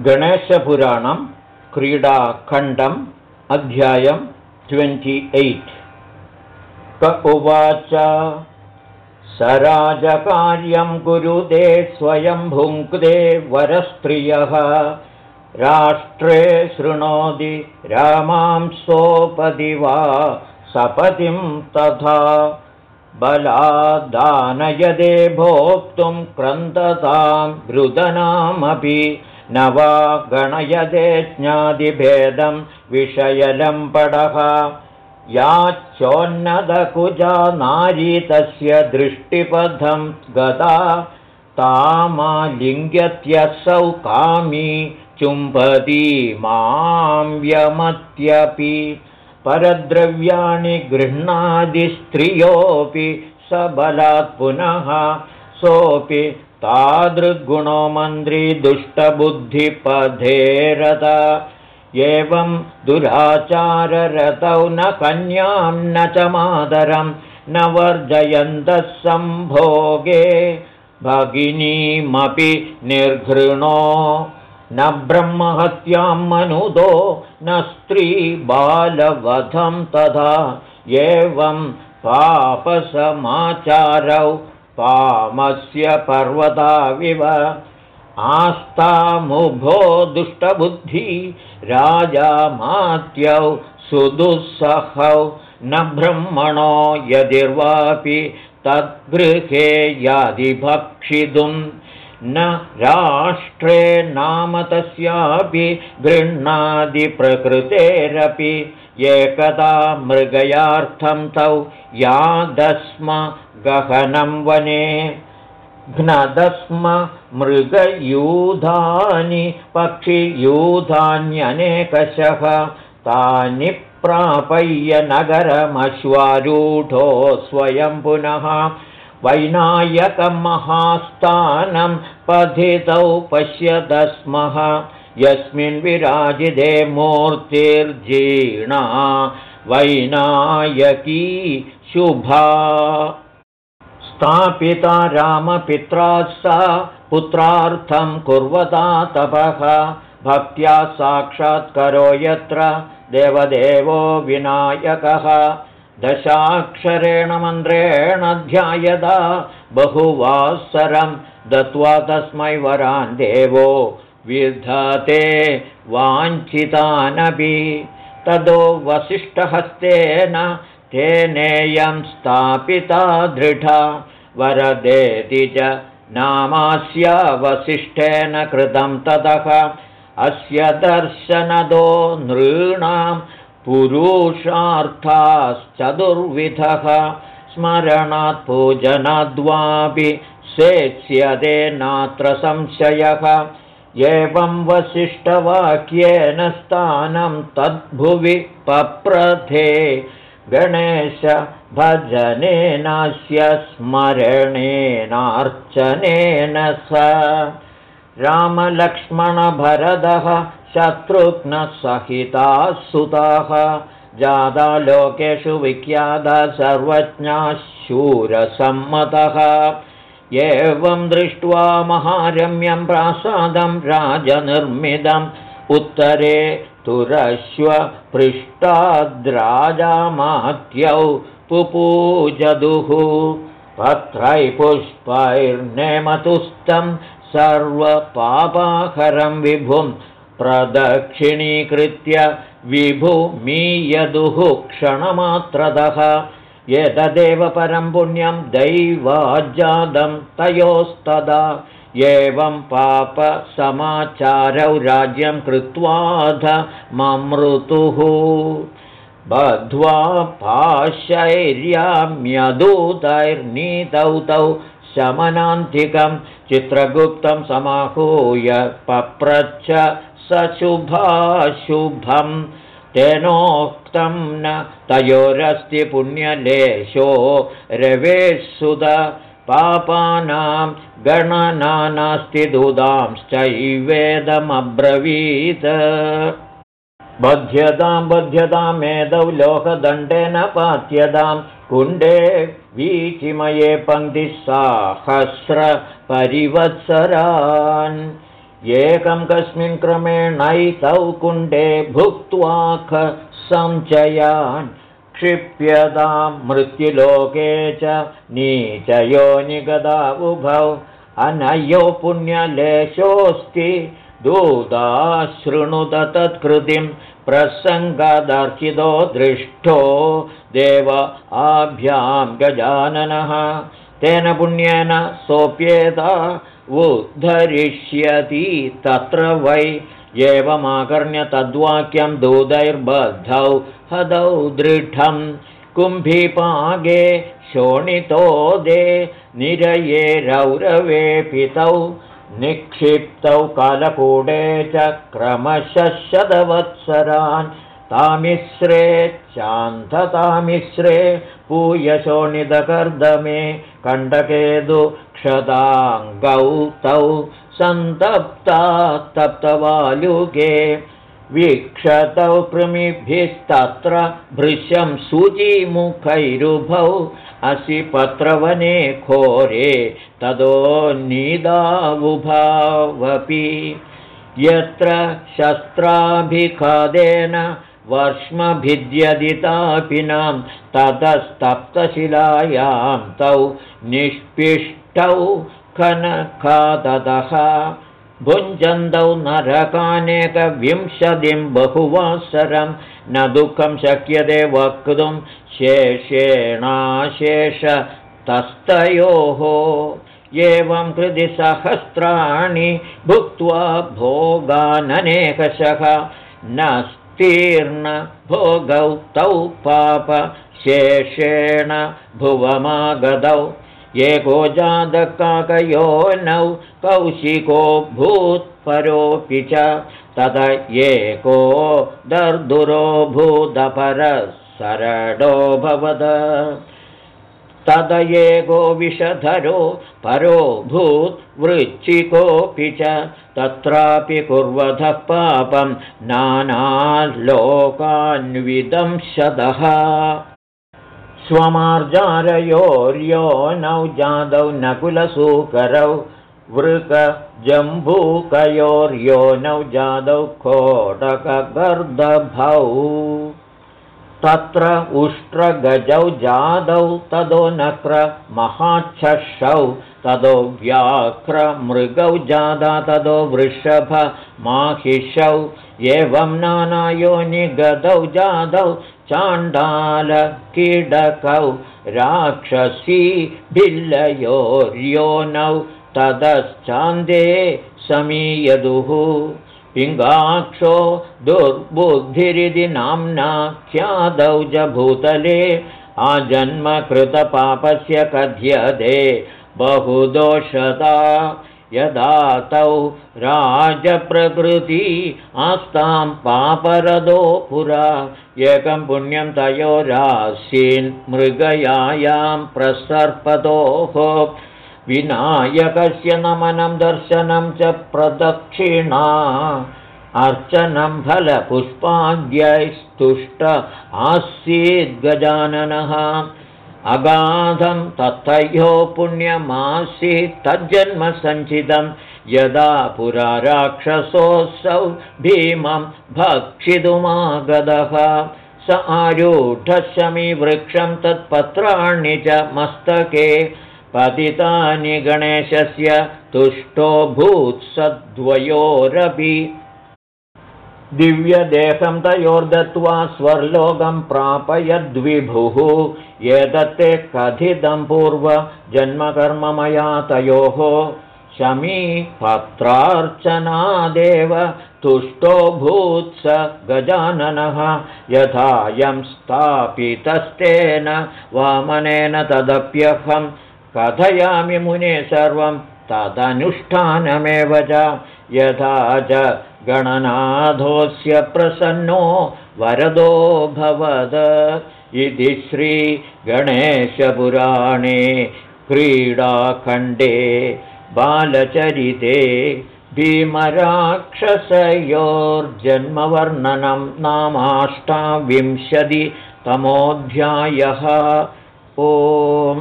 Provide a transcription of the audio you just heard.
गणेशपुराणं क्रीडाखण्डम् अध्यायं twenty eight. क उवाच स राजकार्यं कुरुदे स्वयं भुङ्क्ते वरस्त्रियः। राष्ट्रे शृणोति रामां सोपदि वा सपतिं तथा। बलादानयदे भोक्तुं क्रन्दतां रुदनामपि न वा गणयदे ज्ञादिभेदं विषयलम्पडः याच्चोन्नतकुजा नारी तस्य दृष्टिपथं गता तामालिङ्ग्यत्यसौ कामी चुम्बती मां व्यमत्यपि। परद्रव्याणि गृह्णादिस्त्रियोऽपि सबलात् पुनः सोऽपि तादृग्गुणो मन्त्री दुष्टबुद्धिपधेरत एवं दुराचाररतौ न कन्यां न च मातरं न वर्जयन्तः सम्भोगे। भगिनीमपि निर्घृणो न ब्रह्महत्यां मनुदो न स्त्रीबालवधं तथा। एवं पापसमाचारौ पामस्य पर्वताविव आस्तामुभो दुष्टबुद्धि राजामात्यौ सुदुःसहौ न ब्रह्मणो यदिर्वापि तद्गृहे यादिभक्षितुं न राष्ट्रे नाम तस्यापि गृह्णादिप्रकृतेरपि एकदा मृगयार्थं तौ यादस्म गहनं वने। घ्नदस्म मृगयूधानि पक्षियूधान्यनेकशः तानि प्रापय्य नगरमश्वारूढो स्वयं पुनः वैनायकं महास्थानं पथितौ पश्यत स्मः यस्मिन् विराजिते मूर्तिर्जीर्णा वैनायकी शुभा। स्थापिता रामपित्रा सा पुत्रार्थं कुर्वता तपः भक्त्या साक्षात्करो यत्र देवदेवो विनायकः दशाक्षरेण मन्त्रेण ध्यायदा बहुवासरं दत्त्वा तस्मै वरान् देवो विधते वाञ्छितानपि। तदो वसिष्ठहस्तेन तेनेयं स्थापिता दृढा वरदेति च नामास्य वसिष्ठेन कृतं ततः। अस्य दर्शनदो नृणां पुरुषार्थाश्चतुर्विधः स्मरणात् पूजनाद्वापि सेत्स्यते नात्र संशयः। एवं वसिष्ठवाक्येन स्थानं तद्भुवि पप्रथे। गणेश भजनेनास्य स्मरणेनार्चनेन स। रामलक्ष्मणभरदः शत्रुघ्नसहिताः सुताः जादा लोकेषु विख्याता सर्वज्ञाः शूरसम्मतः एवं दृष्ट्वा महारम्यं प्रासादं राजनिर्मितम्। उत्तरे तुरश्वपृष्टाद्राजामात्यौ पुपूजदुः। पत्रैपुष्पैर्नेमतुस्तं सर्वपापाहरं विभुं प्रदक्षिणीकृत्य विभुमीयदुः क्षणमात्रतः एतदेव परं पुण्यं दैवाजातं तयोस्तदा। एवं पापसमाचारौ राज्यं कृत्वाध ममृतुः बध्वा पाशैर्याम्यदूतैर्नीतौ तौ शमनान्तिकं चित्रगुप्तं समाहूय पप्रच्छ सशुभाशुभं तेनोक्तं न तयोरस्ति पुण्यलेशो रवेशुद पापानां गणना नास्ति दुदांश्चैवेदमब्रवीत् बध्यतां बध्यतामेदौ लोकदण्डेन पात्यतां कुण्डे वीचिमये पङ्क्तिः साहस्रपरिवत्सरान् एकं कस्मिन् क्रमेणैतौ कुण्डे भुक्त्वा ख सञ्चयान् क्षिप्यतां मृत्युलोके च नीचयो निगदा उभौ। अनयो पुण्यलेशोऽस्ति दूताशृणुत तत्कृतिं प्रसङ्गादर्शितो दृष्टो देव आभ्यां गजाननः। तेन पुण्येन सोऽप्येता उद्धरिष्यति तत्र वै एवमाकर्ण्य तद्वाक्यं दूतैर्बद्धौ हदौ दृढं। कुम्भीपागे शोणितो दे निरये रौरवे पितौ निक्षिप्तौ कालकूटे च क्रमशः शतवत्सरान् तामिश्रे चान्धतामिश्रे पूयशोणितकर्दमे कण्डकेतु क्षताङ्गौ तौ सन्तप्ता तप्तवालुके वीक्षतौ कृमिभिस्तत्र भृशं सूचीमुखैरुभौ असि पत्रवने खोरे तदो निदावुभावपि यत्र शस्त्राभिखादेन वर्ष्मभिद्यदितापिनां ततस्तप्तशिलायां तौ निष्पिष्टौ खनखादतः भुञ्जन्तौ नरकानेकविंशतिं बहुवासरं न दुःखं शक्यते वक्तुं शेषेणाशेषतस्तयोः एवं कृति सहस्राणि भुक्त्वा भोगाननेकशः न भोगौ तौ पापशेषेण भुवमागतौ। एको जातकाकयो नौ कौशिको भूत्परोऽपि च तद एको दर्दुरो भूतपरः सरडोऽभवद तद एको विषधरो परो भूत्वृच्छिकोऽपि च तत्रापि कुर्वधः पापं नानालोकान्विदंशदः स्वमार्जारयोर्योनौ जादौ नकुलसूकरौ वृकजम्बूकयोर्योनौ जादौ कोटकगर्दभौ तत्र उष्ट्रगजौ जादौ तदो नक्र महाच्छषौ तदो व्याघ्रमृगौ जादा तदो वृषभ माहिषौ एवं नानायोनिगदौ जादौ चाण्डालकीडकौ राक्षसी भिल्लयोर्योनौ ततश्चान्दे समीयदुः पिङ्गाक्षो दुर्बुद्धिरिति नाम्ना ख्यादौ च भूतले आजन्मकृतपापस्य कथ्यते बहुदोषता। यदा तौ राजप्रकृति आस्तां पापरदो पुरा एकं पुण्यं तयोरासीन् मृगयायां प्रसर्पतोः विनायकस्य नमनं दर्शनं च प्रदक्षिणा अर्चनं फलपुष्पाद्यैस्तुष्ट आसीद्गजाननः अगाधं तथयो पुण्यमासीत् तज्जन्मसञ्चितं यदा पुरा राक्षसोऽसौ भीमं भक्षितुमागतः। स आरूढशमीवृक्षं तत्पत्राणि च मस्तके पतितानि गणेशस्य तुष्टो भूत्सद्वयोरपि दिव्यदेहं तयोर्दत्त्वा स्वर्लोकं प्रापयद्विभुः। एतत्ते कथितं पूर्वजन्मकर्ममया तयोः। शमीपत्रार्चनादेव तुष्टो भूत्स गजाननः। यथायं स्थापितस्तेन वामनेन तदप्यहं कथयामि मुने सर्वं तदनुष्ठानमेव च। यथा च गणनाथोऽस्य प्रसन्नो वरदो भवद। इति श्रीगणेशपुराणे क्रीडाखण्डे बालचरिते भीमराक्षसयोर्जन्मवर्णनं नामाष्टाविंशतितमोऽध्यायः। ओम्